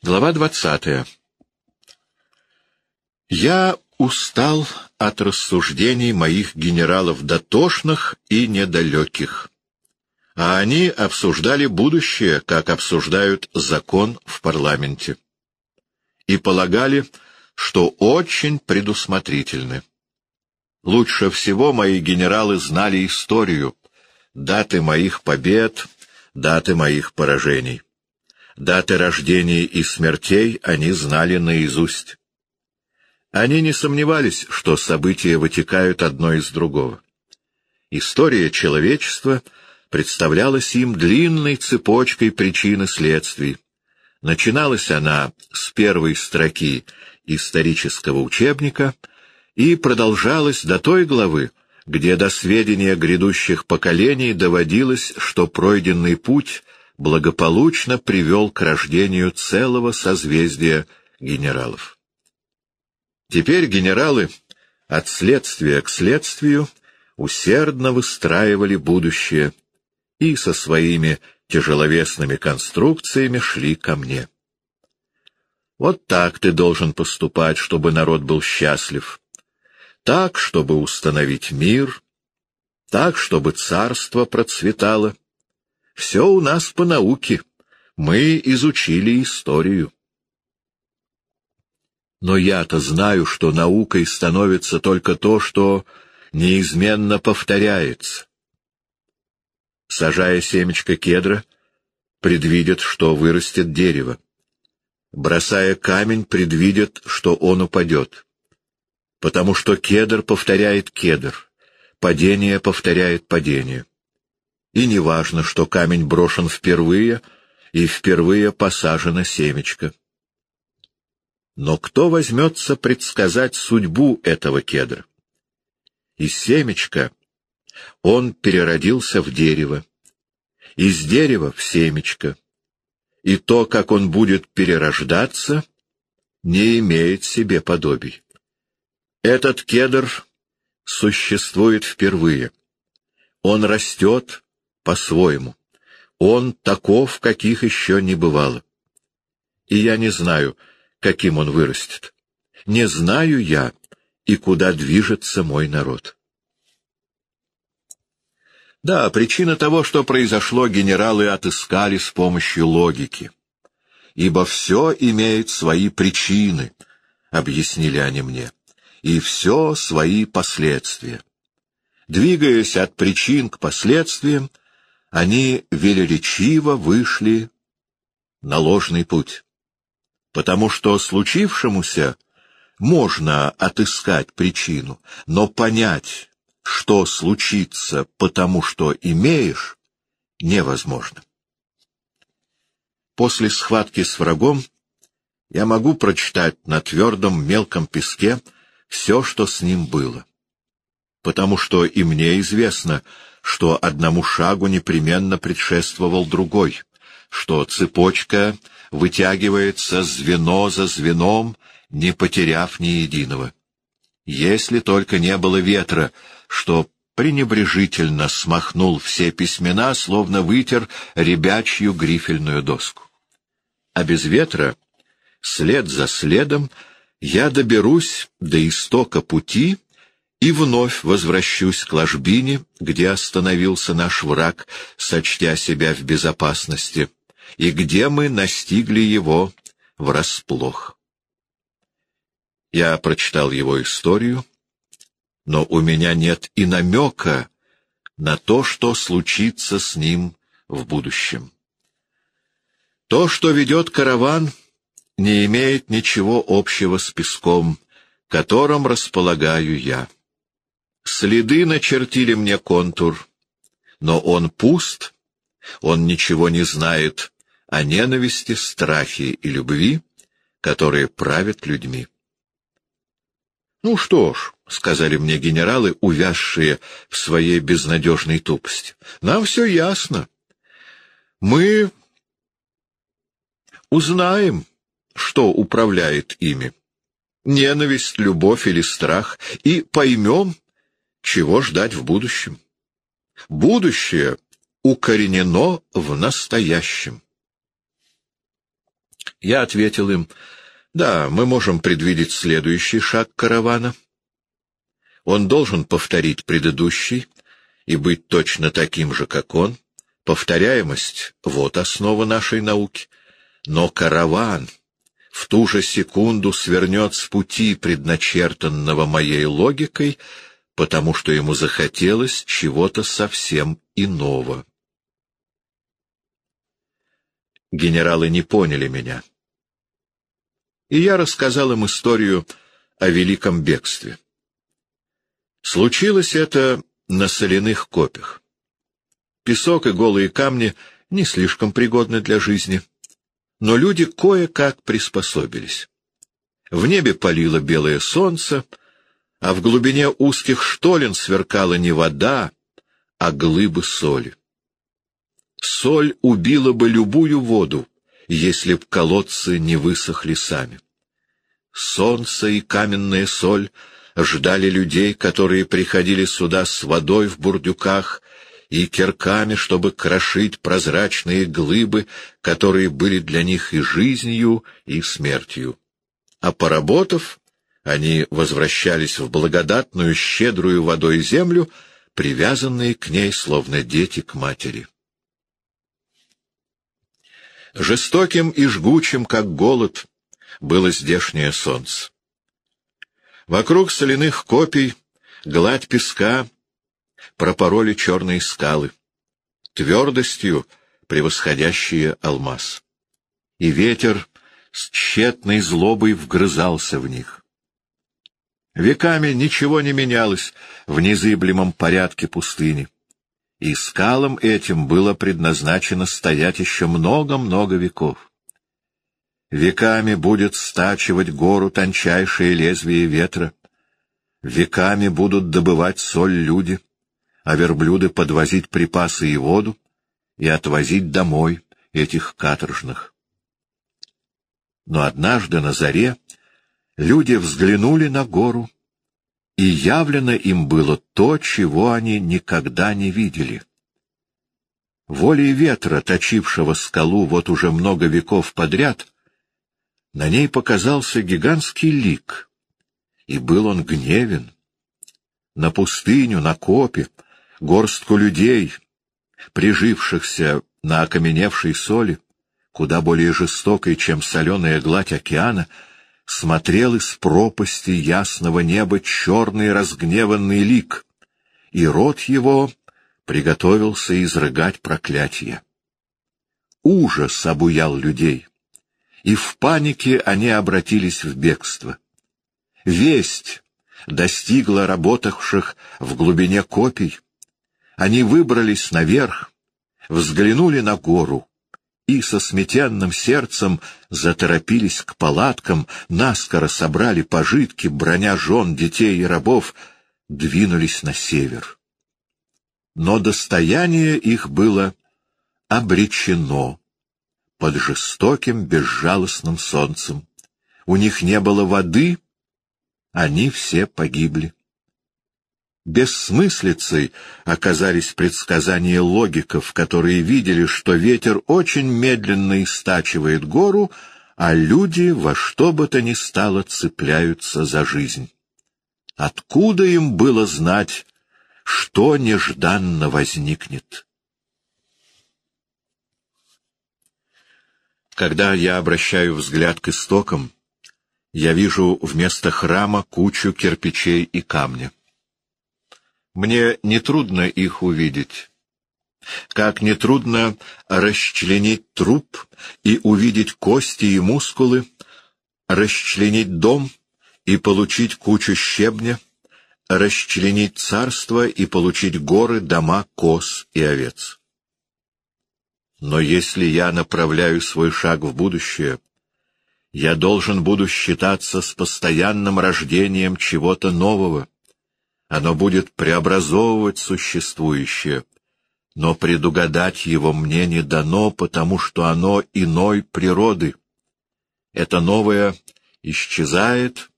Глава двадцатая. Я устал от рассуждений моих генералов дотошных и недалеких, а они обсуждали будущее, как обсуждают закон в парламенте, и полагали, что очень предусмотрительны. Лучше всего мои генералы знали историю, даты моих побед, даты моих поражений. Даты рождения и смертей они знали наизусть. Они не сомневались, что события вытекают одно из другого. История человечества представлялась им длинной цепочкой причин и следствий. Начиналась она с первой строки исторического учебника и продолжалась до той главы, где до сведения грядущих поколений доводилось, что пройденный путь благополучно привел к рождению целого созвездия генералов. Теперь генералы от следствия к следствию усердно выстраивали будущее и со своими тяжеловесными конструкциями шли ко мне. Вот так ты должен поступать, чтобы народ был счастлив. Так, чтобы установить мир. Так, чтобы царство процветало. Все у нас по науке. Мы изучили историю. Но я-то знаю, что наукой становится только то, что неизменно повторяется. Сажая семечко кедра, предвидят, что вырастет дерево. Бросая камень, предвидят, что он упадет. Потому что кедр повторяет кедр, падение повторяет падение и не важно, что камень брошен впервые, и впервые посажено семечко. Но кто возьмется предсказать судьбу этого кедра? Из семечка он переродился в дерево, из дерева в семечко, и то, как он будет перерождаться, не имеет себе подобий. Этот кедр существует впервые. Он растет, по-своему. Он таков, каких еще не бывало. И я не знаю, каким он вырастет. Не знаю я, и куда движется мой народ. Да, причина того, что произошло, генералы отыскали с помощью логики. Ибо все имеет свои причины, — объяснили они мне, — и все свои последствия. Двигаясь от причин к последствиям, они велеречиво вышли на ложный путь, потому что случившемуся можно отыскать причину, но понять, что случится потому, что имеешь, невозможно. После схватки с врагом я могу прочитать на твердом мелком песке все, что с ним было, потому что и мне известно, что одному шагу непременно предшествовал другой, что цепочка вытягивается звено за звеном, не потеряв ни единого. Если только не было ветра, что пренебрежительно смахнул все письмена, словно вытер ребячью грифельную доску. А без ветра, след за следом, я доберусь до истока пути и вновь возвращусь к ложбине, где остановился наш враг, сочтя себя в безопасности, и где мы настигли его врасплох. Я прочитал его историю, но у меня нет и намека на то, что случится с ним в будущем. То, что ведет караван, не имеет ничего общего с песком, которым располагаю я. Следы начертили мне контур, но он пуст, он ничего не знает о ненависти, страхе и любви, которые правят людьми. «Ну что ж», — сказали мне генералы, увязшие в своей безнадежной тупости, — «нам все ясно. Мы узнаем, что управляет ими, ненависть, любовь или страх, и поймем, чего ждать в будущем. Будущее укоренено в настоящем. Я ответил им, да, мы можем предвидеть следующий шаг каравана. Он должен повторить предыдущий и быть точно таким же, как он. Повторяемость — вот основа нашей науки. Но караван в ту же секунду свернет с пути, предначертанного моей логикой, потому что ему захотелось чего-то совсем иного. Генералы не поняли меня. И я рассказал им историю о великом бегстве. Случилось это на соляных копях. Песок и голые камни не слишком пригодны для жизни, но люди кое-как приспособились. В небе палило белое солнце, а в глубине узких штолен сверкала не вода, а глыбы соли. Соль убила бы любую воду, если б колодцы не высохли сами. Солнце и каменная соль ждали людей, которые приходили сюда с водой в бурдюках и кирками, чтобы крошить прозрачные глыбы, которые были для них и жизнью, и смертью. А поработав, они возвращались в благодатную, щедрую водой землю, привязанные к ней, словно дети к матери. Жестоким и жгучим, как голод, было здешнее солнце. Вокруг соляных копий гладь песка пропороли черные скалы, твердостью превосходящие алмаз. И ветер с тщетной злобой вгрызался в них. Веками ничего не менялось в незыблемом порядке пустыни, и скалам этим было предназначено стоять еще много-много веков. Веками будет стачивать гору тончайшее лезвие ветра, веками будут добывать соль люди, а верблюды подвозить припасы и воду и отвозить домой этих каторжных. Но однажды на заре люди взглянули на гору, и явлено им было то, чего они никогда не видели. Волей ветра, точившего скалу вот уже много веков подряд, на ней показался гигантский лик, и был он гневен. На пустыню, на копе, горстку людей, прижившихся на окаменевшей соли, куда более жестокой, чем соленая гладь океана, смотрел из пропасти ясного неба черный разгневанный лик, и рот его приготовился изрыгать проклятие. Ужас обуял людей, и в панике они обратились в бегство. Весть достигла работавших в глубине копий, они выбрались наверх, взглянули на гору и со сметенным сердцем заторопились к палаткам, наскоро собрали пожитки, броня жен, детей и рабов, двинулись на север. Но достояние их было обречено под жестоким, безжалостным солнцем. У них не было воды, они все погибли. Бессмыслицей оказались предсказания логиков, которые видели, что ветер очень медленно истачивает гору, а люди во что бы то ни стало цепляются за жизнь. Откуда им было знать, что нежданно возникнет? Когда я обращаю взгляд к истокам, я вижу вместо храма кучу кирпичей и камня. Мне нетрудно их увидеть. Как нетрудно расчленить труп и увидеть кости и мускулы, расчленить дом и получить кучу щебня, расчленить царство и получить горы, дома, коз и овец. Но если я направляю свой шаг в будущее, я должен буду считаться с постоянным рождением чего-то нового, оно будет преобразовывать существующее, но предугадать его мне не дано, потому что оно иной природы. Это новое исчезает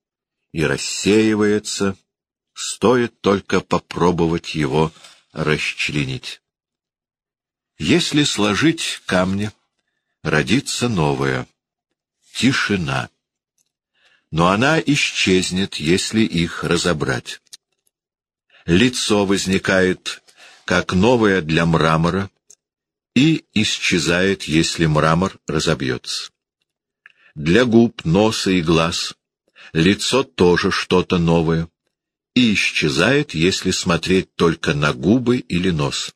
и рассеивается, стоит только попробовать его расчленить. Если сложить камни, родится новое. тишина. Но она исчезнет, если их разобрать. Лицо возникает как новое для мрамора и исчезает, если мрамор разобьется. Для губ, носа и глаз лицо тоже что-то новое и исчезает, если смотреть только на губы или нос.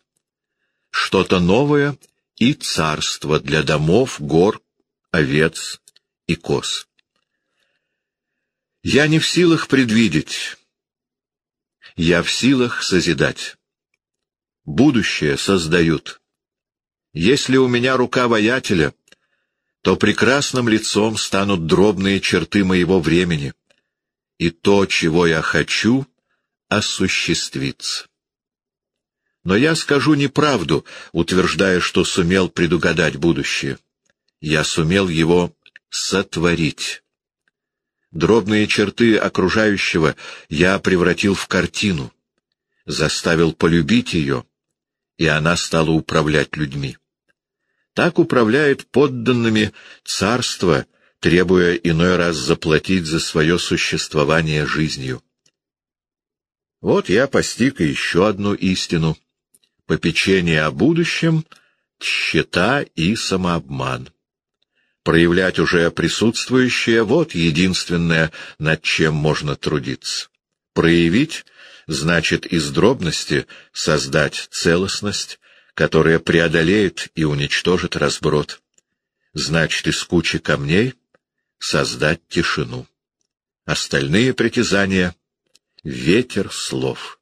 Что-то новое и царство для домов, гор, овец и коз. Я не в силах предвидеть, я в силах созидать. Будущее создают. Если у меня рука воятеля, то прекрасным лицом станут дробные черты моего времени, и то, чего я хочу, осуществится. Но я скажу неправду, утверждая, что сумел предугадать будущее. Я сумел его сотворить. Дробные черты окружающего я превратил в картину, заставил полюбить ее, и она стала управлять людьми. Так управляет подданными царство, требуя иной раз заплатить за свое существование жизнью. Вот я постиг еще одну истину. Попечение о будущем — тщета и самообман. Проявлять уже присутствующее — вот единственное, над чем можно трудиться. Проявить — значит из дробности создать целостность, которая преодолеет и уничтожит разброд. Значит, из кучи камней создать тишину. Остальные притязания — ветер слов.